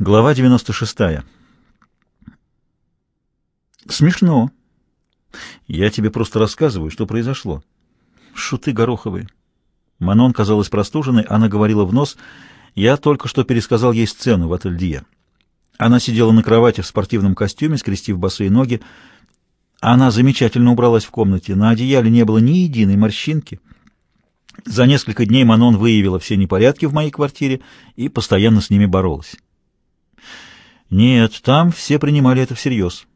Глава 96. Смешно. Я тебе просто рассказываю, что произошло. Шуты гороховые. Манон казалась простуженной, она говорила в нос. Я только что пересказал ей сцену в Ательдие. Она сидела на кровати в спортивном костюме, скрестив босые ноги. Она замечательно убралась в комнате. На одеяле не было ни единой морщинки. За несколько дней Манон выявила все непорядки в моей квартире и постоянно с ними боролась. Нет, там все принимали это всерьез.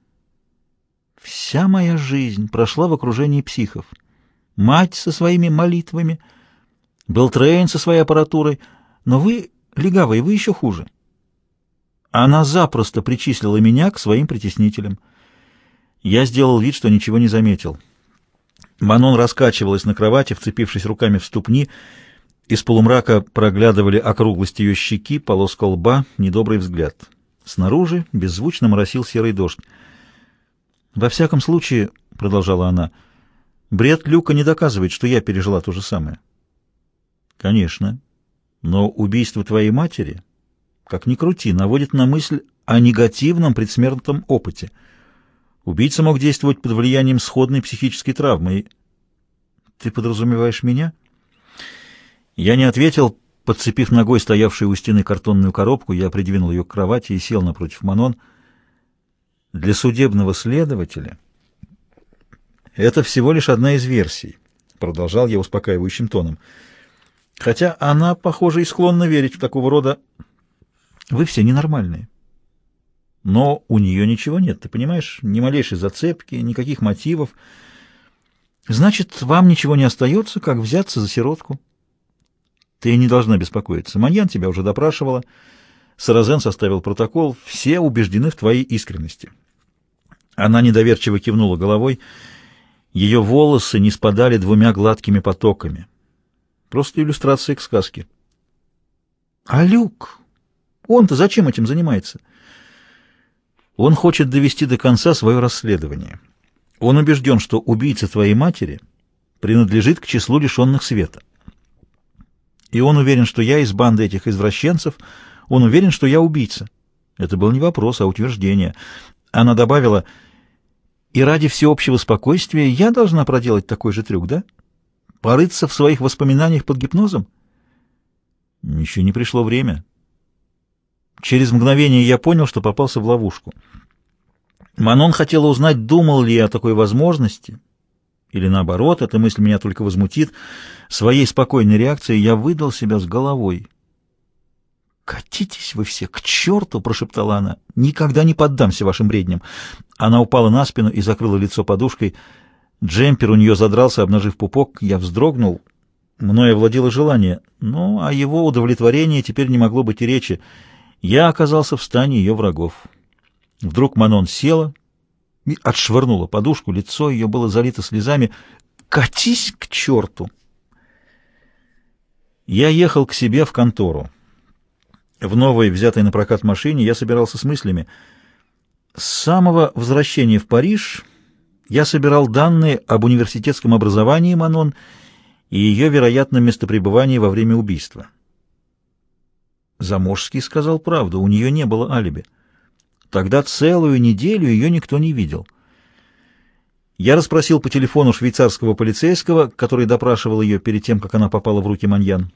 Вся моя жизнь прошла в окружении психов. Мать со своими молитвами, Белтрейн со своей аппаратурой, но вы, легавые, вы еще хуже. Она запросто причислила меня к своим притеснителям. Я сделал вид, что ничего не заметил. Манон раскачивалась на кровати, вцепившись руками в ступни. Из полумрака проглядывали округлость ее щеки, полоска лба, недобрый взгляд. Снаружи беззвучно моросил серый дождь. «Во всяком случае, — продолжала она, — бред Люка не доказывает, что я пережила то же самое». «Конечно. Но убийство твоей матери, как ни крути, наводит на мысль о негативном предсмертном опыте. Убийца мог действовать под влиянием сходной психической травмы. И... Ты подразумеваешь меня?» Я не ответил, Подцепив ногой стоявшую у стены картонную коробку, я придвинул ее к кровати и сел напротив Манон. Для судебного следователя это всего лишь одна из версий, продолжал я успокаивающим тоном. Хотя она, похоже, и склонна верить в такого рода... Вы все ненормальные. Но у нее ничего нет, ты понимаешь? Ни малейшей зацепки, никаких мотивов. Значит, вам ничего не остается, как взяться за сиротку. Ты не должна беспокоиться. Маньян тебя уже допрашивала. Саразен составил протокол. Все убеждены в твоей искренности. Она недоверчиво кивнула головой. Ее волосы не спадали двумя гладкими потоками. Просто иллюстрация к сказке. А Люк? Он-то зачем этим занимается? Он хочет довести до конца свое расследование. Он убежден, что убийца твоей матери принадлежит к числу лишенных света. И он уверен, что я из банды этих извращенцев. Он уверен, что я убийца. Это был не вопрос, а утверждение. Она добавила, и ради всеобщего спокойствия я должна проделать такой же трюк, да? Порыться в своих воспоминаниях под гипнозом? Еще не пришло время. Через мгновение я понял, что попался в ловушку. Манон хотела узнать, думал ли я о такой возможности, или наоборот, эта мысль меня только возмутит. Своей спокойной реакцией я выдал себя с головой. «Катитесь вы все к черту!» — прошептала она. «Никогда не поддамся вашим бредням!» Она упала на спину и закрыла лицо подушкой. Джемпер у нее задрался, обнажив пупок. Я вздрогнул. Мною овладело желание, но о его удовлетворении теперь не могло быть и речи. Я оказался в стане ее врагов. Вдруг Манон села, и отшвырнула подушку, лицо ее было залито слезами. «Катись к черту!» Я ехал к себе в контору. В новой, взятой на прокат машине, я собирался с мыслями. С самого возвращения в Париж я собирал данные об университетском образовании Манон и ее вероятном местопребывании во время убийства. Заморский сказал правду, у нее не было алиби. Тогда целую неделю ее никто не видел. Я расспросил по телефону швейцарского полицейского, который допрашивал ее перед тем, как она попала в руки Маньян.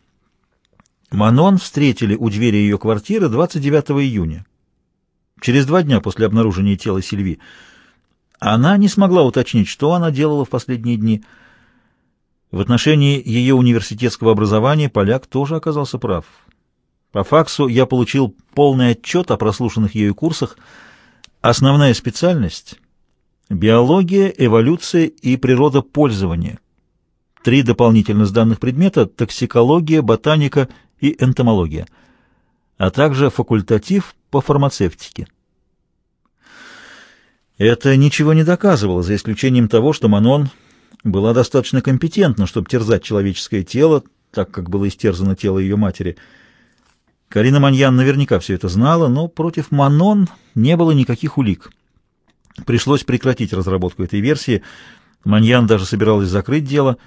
Манон встретили у двери ее квартиры 29 июня, через два дня после обнаружения тела Сильви. Она не смогла уточнить, что она делала в последние дни. В отношении ее университетского образования поляк тоже оказался прав. По факсу я получил полный отчет о прослушанных ею курсах. Основная специальность — биология, эволюция и природопользование. Три дополнительно сданных предмета — токсикология, ботаника и энтомология, а также факультатив по фармацевтике. Это ничего не доказывало, за исключением того, что Манон была достаточно компетентна, чтобы терзать человеческое тело, так как было истерзано тело ее матери — Карина Маньян наверняка все это знала, но против Манон не было никаких улик. Пришлось прекратить разработку этой версии. Маньян даже собиралась закрыть дело,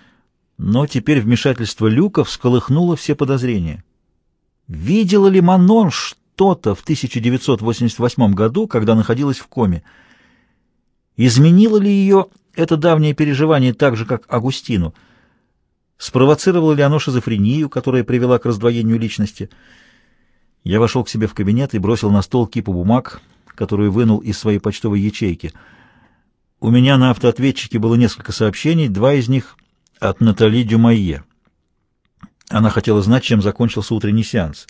но теперь вмешательство Люка всколыхнуло все подозрения. Видела ли Манон что-то в 1988 году, когда находилась в коме. Изменило ли ее это давнее переживание так же, как Агустину? Спровоцировало ли оно шизофрению, которая привела к раздвоению личности? Я вошел к себе в кабинет и бросил на стол кипу бумаг, которую вынул из своей почтовой ячейки. У меня на автоответчике было несколько сообщений, два из них от Натали Дюмайе. Она хотела знать, чем закончился утренний сеанс.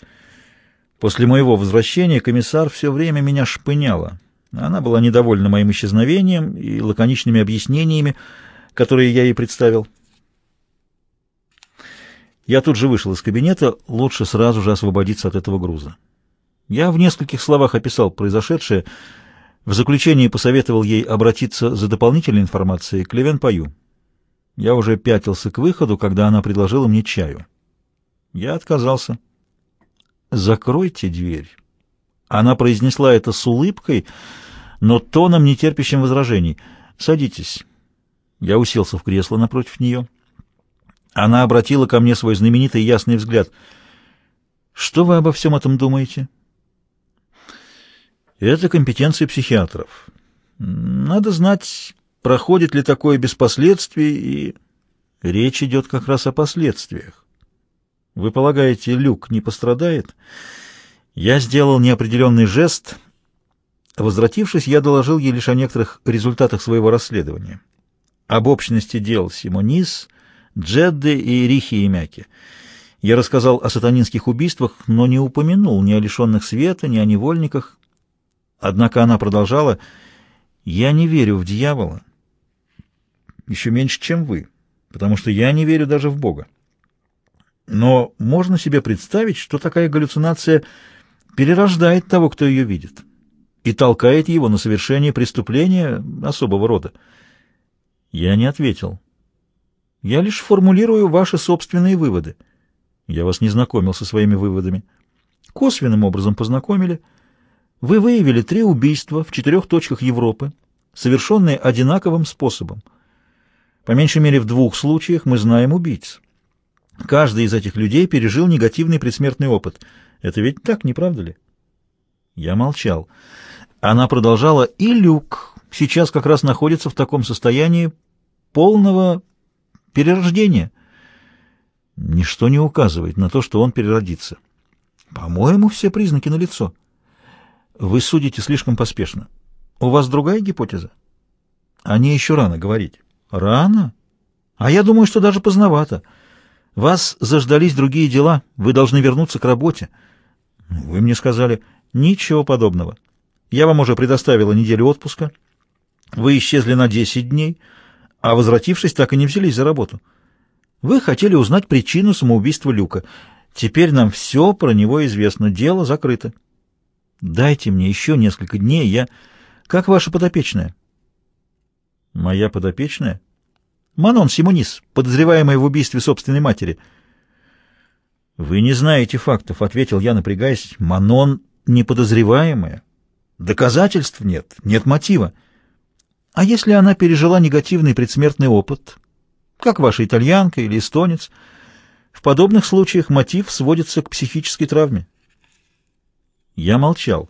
После моего возвращения комиссар все время меня шпыняла. Она была недовольна моим исчезновением и лаконичными объяснениями, которые я ей представил. Я тут же вышел из кабинета, лучше сразу же освободиться от этого груза. Я в нескольких словах описал произошедшее, в заключении посоветовал ей обратиться за дополнительной информацией к Левен Паю. Я уже пятился к выходу, когда она предложила мне чаю. Я отказался. «Закройте дверь». Она произнесла это с улыбкой, но тоном, не терпящим возражений. «Садитесь». Я уселся в кресло напротив нее. Она обратила ко мне свой знаменитый ясный взгляд. «Что вы обо всем этом думаете?» «Это компетенция психиатров. Надо знать, проходит ли такое без последствий, и речь идет как раз о последствиях. Вы полагаете, Люк не пострадает? Я сделал неопределенный жест. Возвратившись, я доложил ей лишь о некоторых результатах своего расследования. Об общности дел Симонис, Джедды и Рихи и Мяки. Я рассказал о сатанинских убийствах, но не упомянул ни о лишенных света, ни о невольниках. Однако она продолжала, «Я не верю в дьявола, еще меньше, чем вы, потому что я не верю даже в Бога. Но можно себе представить, что такая галлюцинация перерождает того, кто ее видит, и толкает его на совершение преступления особого рода. Я не ответил. Я лишь формулирую ваши собственные выводы. Я вас не знакомил со своими выводами. Косвенным образом познакомили. Вы выявили три убийства в четырех точках Европы, совершенные одинаковым способом. По меньшей мере в двух случаях мы знаем убийц. Каждый из этих людей пережил негативный предсмертный опыт. Это ведь так, не правда ли? Я молчал. Она продолжала, и Люк сейчас как раз находится в таком состоянии полного перерождения. Ничто не указывает на то, что он переродится. По-моему, все признаки налицо. Вы судите слишком поспешно. У вас другая гипотеза? О ней еще рано говорить. Рано? А я думаю, что даже поздновато. Вас заждались другие дела, вы должны вернуться к работе. Вы мне сказали, ничего подобного. Я вам уже предоставила неделю отпуска. Вы исчезли на 10 дней, а возвратившись, так и не взялись за работу. Вы хотели узнать причину самоубийства Люка. Теперь нам все про него известно, дело закрыто. Дайте мне еще несколько дней, я... Как ваша подопечная? Моя подопечная? Манон Симонис, подозреваемая в убийстве собственной матери. Вы не знаете фактов, ответил я, напрягаясь. Манон неподозреваемая. Доказательств нет, нет мотива. А если она пережила негативный предсмертный опыт, как ваша итальянка или эстонец, в подобных случаях мотив сводится к психической травме. Я молчал.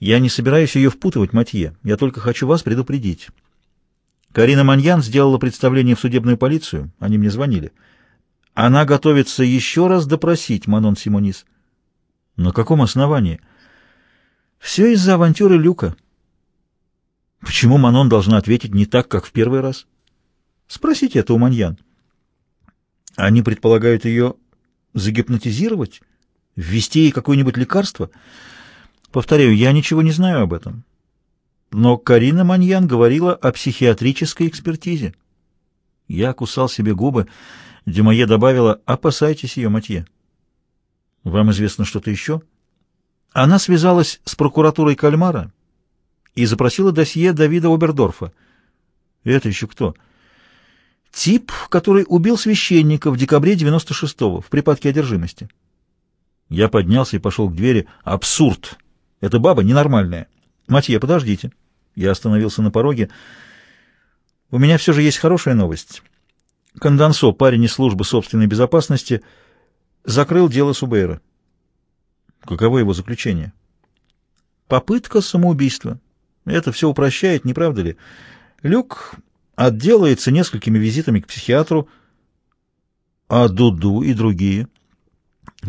Я не собираюсь ее впутывать, Матье. Я только хочу вас предупредить. Карина Маньян сделала представление в судебную полицию, они мне звонили. Она готовится еще раз допросить Манон Симонис. На каком основании? Все из-за авантюры Люка. Почему Манон должна ответить не так, как в первый раз? Спросите это у Маньян. Они предполагают ее загипнотизировать? Ввести ей какое-нибудь лекарство? Повторяю, я ничего не знаю об этом. Но Карина Маньян говорила о психиатрической экспертизе. Я кусал себе губы. Дюмае добавила, опасайтесь ее, Матье. Вам известно что-то еще? Она связалась с прокуратурой Кальмара и запросила досье Давида Обердорфа. Это еще кто? Тип, который убил священника в декабре 96-го в припадке одержимости. Я поднялся и пошел к двери. Абсурд! Эта баба ненормальная. Матье, подождите. Я остановился на пороге. У меня все же есть хорошая новость. Кондансо, парень из службы собственной безопасности, закрыл дело Субейра. Каково его заключение? Попытка самоубийства. Это все упрощает, не правда ли? Люк отделается несколькими визитами к психиатру, а Дуду и другие.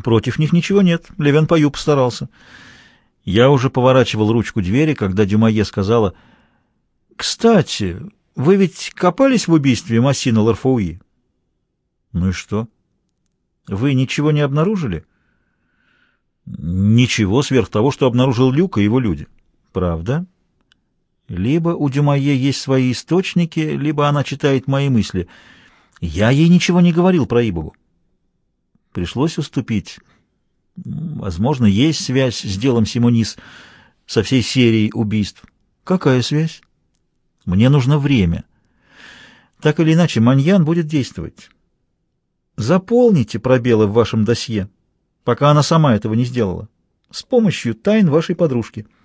Против них ничего нет. Левен Паю постарался. Я уже поворачивал ручку двери, когда Дюмае сказала, «Кстати, вы ведь копались в убийстве Массина Ларфауи?» «Ну и что? Вы ничего не обнаружили?» «Ничего сверх того, что обнаружил Люк и его люди». «Правда?» Либо у Дюмае есть свои источники, либо она читает мои мысли. Я ей ничего не говорил про Ибову. Пришлось уступить. Возможно, есть связь с делом Симонис со всей серией убийств. Какая связь? Мне нужно время. Так или иначе, Маньян будет действовать. Заполните пробелы в вашем досье, пока она сама этого не сделала, с помощью тайн вашей подружки —